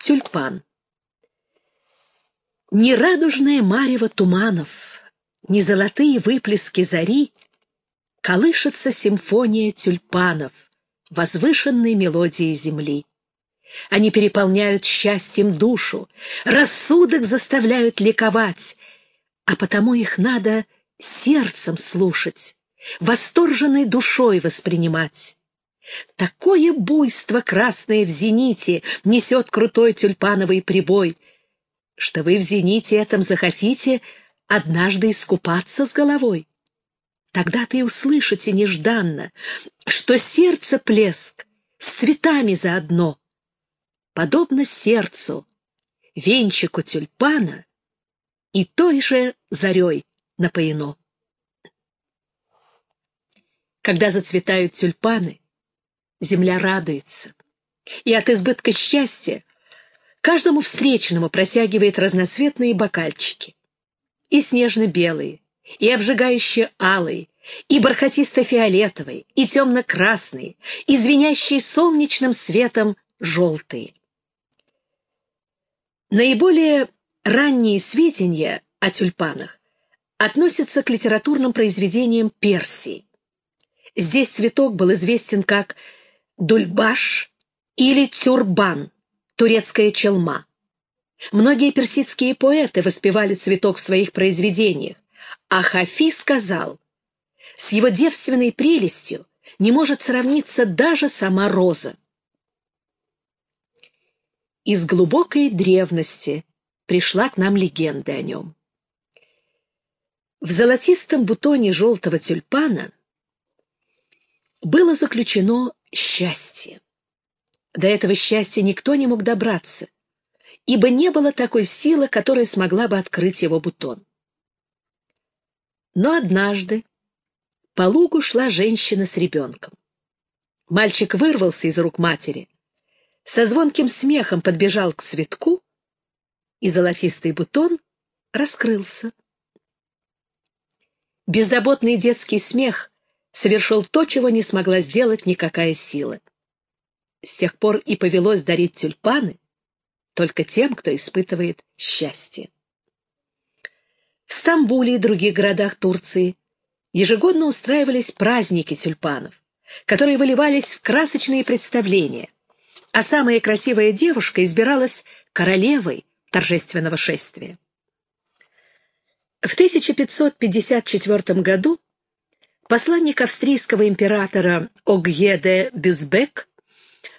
Тюльпан. Ни радужное марево туманов, ни золотые выплески зари, колышется симфония тюльпанов, возвышенной мелодии земли. Они переполняют счастьем душу, рассудок заставляют ликовать, а потому их надо сердцем слушать, восторженной душой воспринимать. Такое буйство красное в зените несет крутой тюльпановый прибой, что вы в зените этом захотите однажды искупаться с головой. Тогда-то и услышите нежданно, что сердце плеск с цветами заодно, подобно сердцу, венчику тюльпана и той же зарей напоено. Когда зацветают тюльпаны, земля радуется, и от избытка счастья каждому встречному протягивает разноцветные бокальчики, и снежно-белые, и обжигающие алые, и бархатисто-фиолетовые, и темно-красные, и звенящие солнечным светом желтые. Наиболее ранние сведения о тюльпанах относятся к литературным произведениям Персии. Здесь цветок был известен как дульбаш или тюрбан, турецкая челма. Многие персидские поэты воспевали цветок в своих произведениях, а Хафи сказал, с его девственной прелестью не может сравниться даже сама роза. Из глубокой древности пришла к нам легенда о нем. В золотистом бутоне желтого тюльпана было заключено счастье. До этого счастья никто не мог добраться, ибо не было такой силы, которая смогла бы открыть его бутон. Но однажды по лугу шла женщина с ребенком. Мальчик вырвался из рук матери, со звонким смехом подбежал к цветку, и золотистый бутон раскрылся. Беззаботный детский смех совершил то, чего не смогла сделать никакая сила. С тех пор и повелось дарить тюльпаны только тем, кто испытывает счастье. В Стамбуле и других городах Турции ежегодно устраивались праздники тюльпанов, которые выливались в красочные представления, а самая красивая девушка избиралась королевой торжественного шествия. В 1554 году посланник австрийского императора Огьеде Бюзбек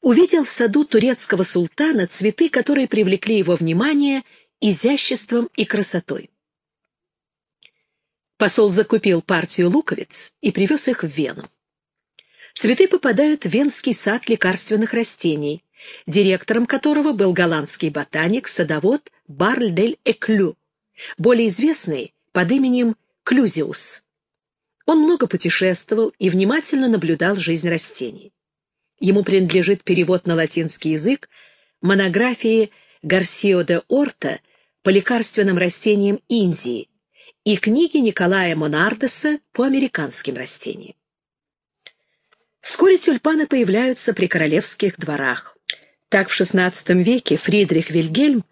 увидел в саду турецкого султана цветы, которые привлекли его внимание изяществом и красотой. Посол закупил партию луковиц и привез их в Вену. Цветы попадают в Венский сад лекарственных растений, директором которого был голландский ботаник-садовод Барльдель Эклю, более известный под именем Клюзиус. Он много путешествовал и внимательно наблюдал жизнь растений. Ему принадлежит перевод на латинский язык монографии Гарсио де Орта по лекарственным растениям Индии, и книги Николая Монардеса по американским растениям. Вскоре тюльпаны появляются при королевских дворах. Так в XVI веке Фридрих Вильгельм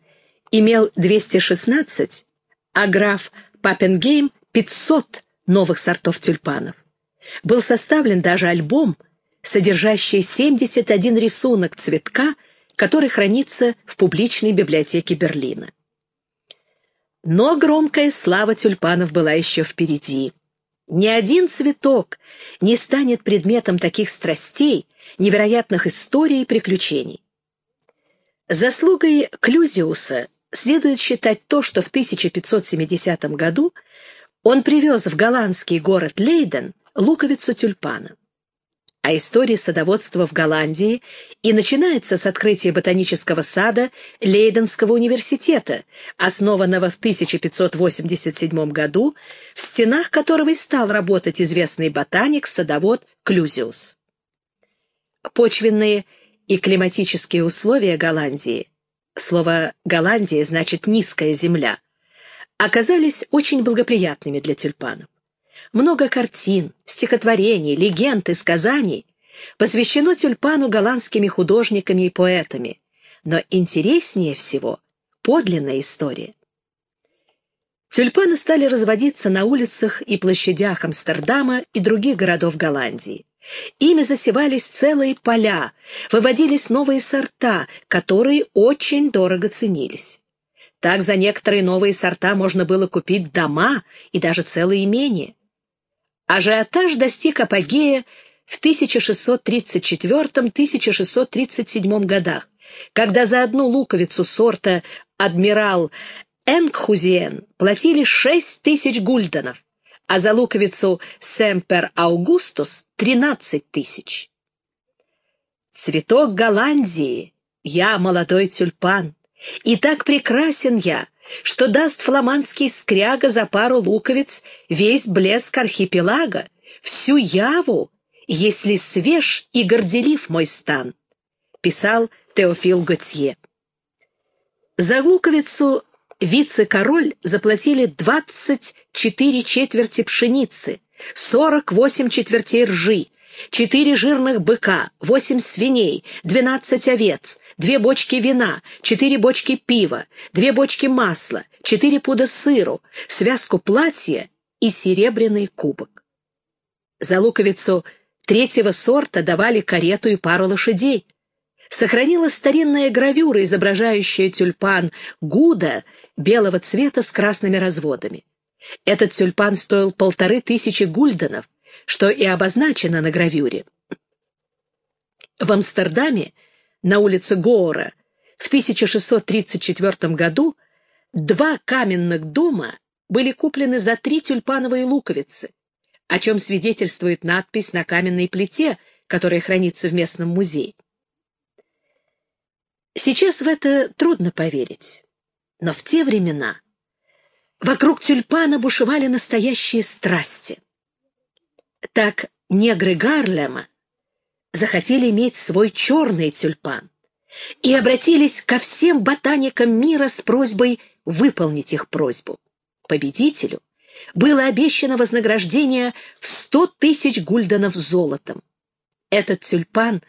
имел 216, а граф Паппенгейм — 500 новых сортов тюльпанов. Был составлен даже альбом, содержащий 71 рисунок цветка, который хранится в публичной библиотеке Берлина. Но громкая слава тюльпанов была еще впереди. Ни один цветок не станет предметом таких страстей, невероятных историй и приключений. Заслугой Клюзиуса следует считать то, что в 1570 году он привез в голландский город Лейден луковицу тюльпана. А история садоводства в Голландии и начинается с открытия ботанического сада Лейденского университета, основанного в 1587 году, в стенах которого и стал работать известный ботаник-садовод Клюзиус. Почвенные и климатические условия Голландии, слово «Голландия» значит «низкая земля», оказались очень благоприятными для тюльпанов. Много картин, стихотворений, легенд и сказаний посвящено тюльпану голландскими художниками и поэтами, но интереснее всего подлинная история. Тюльпаны стали разводиться на улицах и площадях Амстердама и других городов Голландии. Ими засевались целые поля, выводились новые сорта, которые очень дорого ценились. Так за некоторые новые сорта можно было купить дома и даже целые имения. Ажиотаж достиг апогея в 1634-1637 годах, когда за одну луковицу сорта «Адмирал Энгхузиен» платили 6 тысяч гульденов, а за луковицу «Семпер Аугустус» — 13 тысяч. Цветок Голландии, я молодой тюльпан, и так прекрасен я, что даст фламандский скряга за пару луковиц весь блеск архипелага, всю яву, если свеж и горделив мой стан, писал Теофил Готье. За луковицу вице-король заплатили 24 четверти пшеницы, 48 четвертей ржи, 4 жирных быка, 8 свиней, 12 овец, 2 бочки вина, 4 бочки пива, 2 бочки масла, 4 пуда сыру, связку платья и серебряный кубок. За луковицу третьего сорта давали карету и пару лошадей. Сохранилась старинная гравюра, изображающая тюльпан Гуда белого цвета с красными разводами. Этот тюльпан стоил полторы тысячи гульденов, что и обозначено на гравюре. В Амстердаме на улице Гоора в 1634 году два каменных дома были куплены за три тюльпановые луковицы, о чем свидетельствует надпись на каменной плите, которая хранится в местном музее. Сейчас в это трудно поверить, но в те времена вокруг тюльпана бушевали настоящие страсти. Так негры Гарлема захотели иметь свой черный тюльпан и обратились ко всем ботаникам мира с просьбой выполнить их просьбу. Победителю было обещано вознаграждение в сто тысяч гульденов золотом. Этот тюльпан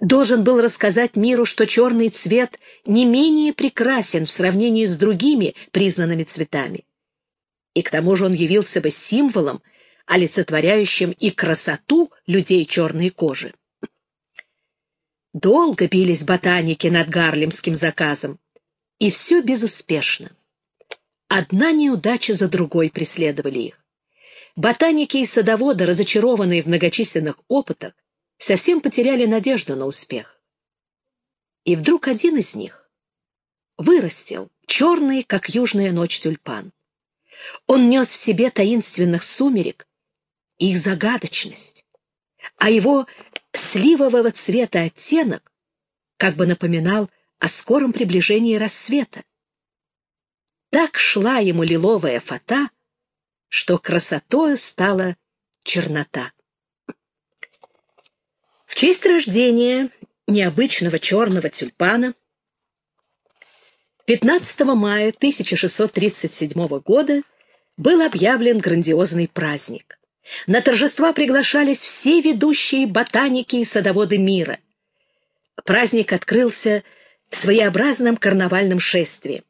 должен был рассказать миру, что черный цвет не менее прекрасен в сравнении с другими признанными цветами. И к тому же он явился бы символом, олицетворяющим и красоту людей черной кожи. Долго бились ботаники над гарлемским заказом, и все безуспешно. Одна неудача за другой преследовали их. Ботаники и садоводы, разочарованные в многочисленных опытах, совсем потеряли надежду на успех. И вдруг один из них вырастил черный, как южная ночь, тюльпан. Он нес в себе таинственных сумерек их загадочность, а его сливового цвета оттенок как бы напоминал о скором приближении рассвета. Так шла ему лиловая фата, что красотою стала чернота. В честь рождения необычного черного тюльпана 15 мая 1637 года был объявлен грандиозный праздник. На торжества приглашались все ведущие ботаники и садоводы мира. Праздник открылся своеобразным карнавальным шествием.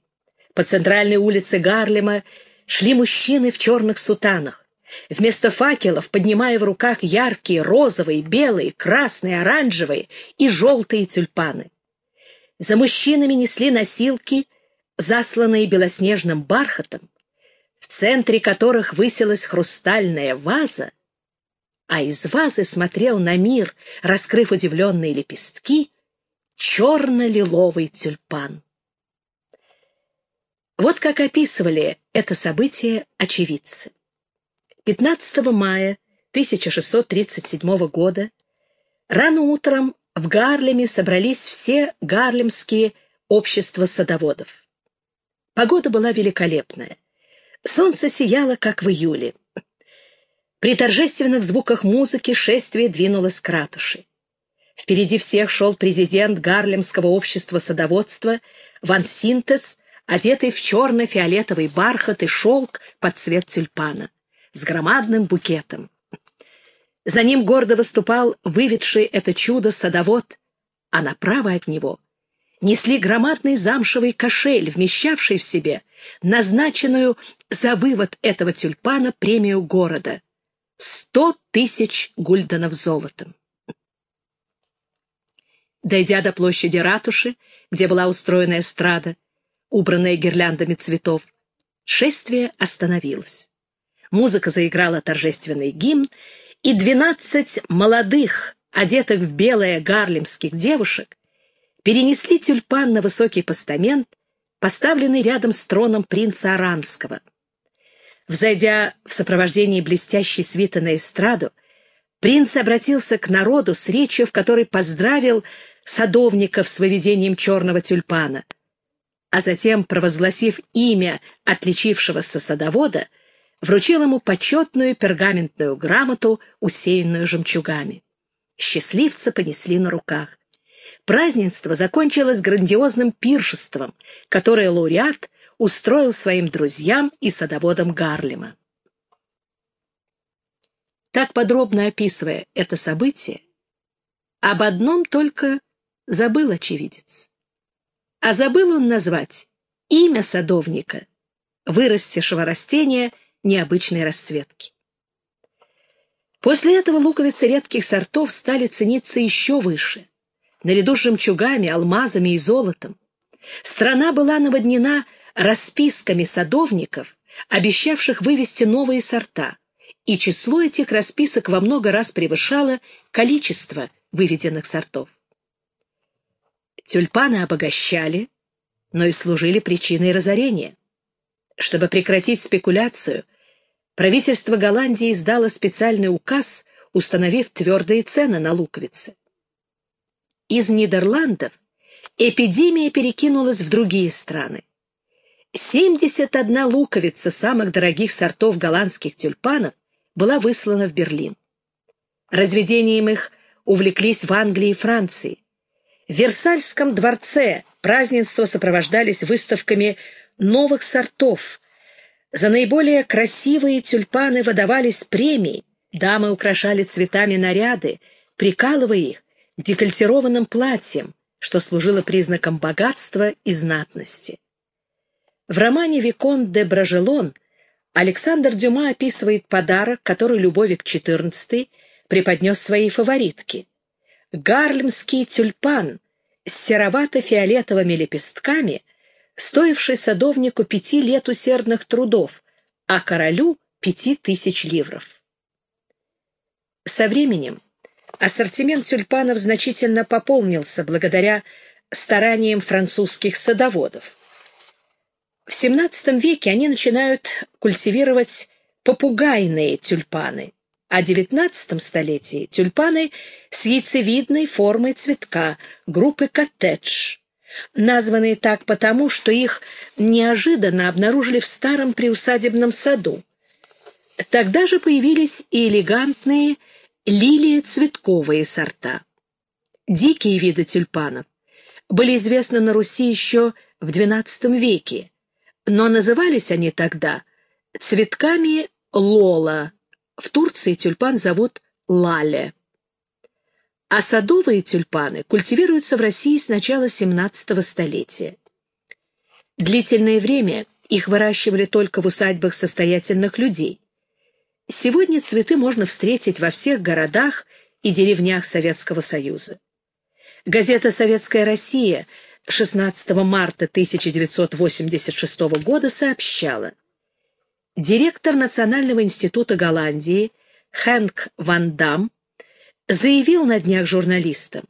По центральной улице Гарлема шли мужчины в черных сутанах. Вместо факелов, поднимая в руках яркие розовые, белые, красные, оранжевые и желтые тюльпаны. За мужчинами несли носилки, засланные белоснежным бархатом, в центре которых высилась хрустальная ваза, а из вазы смотрел на мир, раскрыв удивленные лепестки, черно-лиловый тюльпан. Вот как описывали это событие очевидцы. 15 мая 1637 года рано утром в Гарлеме собрались все гарлемские общества садоводов. Погода была великолепная. Солнце сияло, как в июле. При торжественных звуках музыки шествие двинулось к ратуши. Впереди всех шел президент Гарлемского общества садоводства Ван Синтес, одетый в черно-фиолетовый бархат и шелк под цвет тюльпана, с громадным букетом. За ним гордо выступал выведший это чудо садовод, а направо от него несли громадный замшевый кошель, вмещавший в себе назначенную за вывод этого тюльпана премию города — сто тысяч гульденов золотом. Дойдя до площади ратуши, где была устроена эстрада, убранная гирляндами цветов, шествие остановилось. Музыка заиграла торжественный гимн, и двенадцать молодых, одетых в белое гарлемских девушек, перенесли тюльпан на высокий постамент, поставленный рядом с троном принца Аранского. Взойдя в сопровождении блестящей свиты на эстраду, принц обратился к народу с речью, в которой поздравил садовников с выведением черного тюльпана, а затем, провозгласив имя отличившегося садовода, вручил ему почетную пергаментную грамоту, усеянную жемчугами. Счастливца понесли на руках. Празднество закончилось грандиозным пиршеством, которое лауреат устроил своим друзьям и садоводам Гарлема. Так подробно описывая это событие, об одном только забыл очевидец. А забыл он назвать имя садовника, вырастившего растения необычной расцветки. После этого луковицы редких сортов стали цениться еще выше. Наряду с жемчугами, алмазами и золотом. Страна была наводнена расписками садовников, обещавших вывести новые сорта, и число этих расписок во много раз превышало количество выведенных сортов. Тюльпаны обогащали, но и служили причиной разорения. Чтобы прекратить спекуляцию, правительство Голландии издало специальный указ, установив твердые цены на луковицы. Из Нидерландов эпидемия перекинулась в другие страны. 71 луковица самых дорогих сортов голландских тюльпанов была выслана в Берлин. Разведением их увлеклись в Англии и Франции. В Версальском дворце празднества сопровождались выставками новых сортов. За наиболее красивые тюльпаны выдавались премии, дамы украшали цветами наряды, прикалывая их декольтированным платьям, что служило признаком богатства и знатности. В романе «Викон де Бражелон» Александр Дюма описывает подарок, который Любовик XIV преподнес своей фаворитке — гарлемский тюльпан с серовато-фиолетовыми лепестками, стоивший садовнику пяти лет усердных трудов, а королю — пяти тысяч ливров. Со временем ассортимент тюльпанов значительно пополнился благодаря стараниям французских садоводов. В XVII веке они начинают культивировать попугайные тюльпаны, а XIX столетии тюльпаны с яйцевидной формой цветка группы коттедж, названные так потому, что их неожиданно обнаружили в старом приусадебном саду. Тогда же появились и элегантные лилии-цветковые сорта. Дикие виды тюльпанов были известны на Руси еще в XII веке, но назывались они тогда цветками лола, в Турции тюльпан зовут лале. А садовые тюльпаны культивируются в России с начала XVII столетия. Длительное время их выращивали только в усадьбах состоятельных людей. Сегодня цветы можно встретить во всех городах и деревнях Советского Союза. Газета «Советская Россия» 16 марта 1986 года сообщала – Директор Национального института Голландии Хэнк Ван Дам заявил на днях журналистам,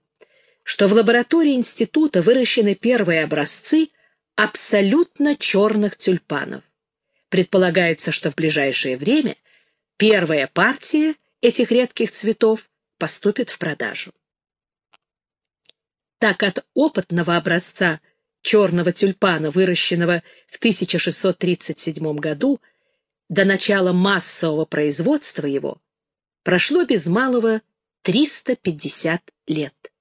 что в лаборатории института выращены первые образцы абсолютно черных тюльпанов. Предполагается, что в ближайшее время первая партия этих редких цветов поступит в продажу. Так от опытного образца черного тюльпана, выращенного в 1637 году, до начала массового производства его прошло без малого 350 лет.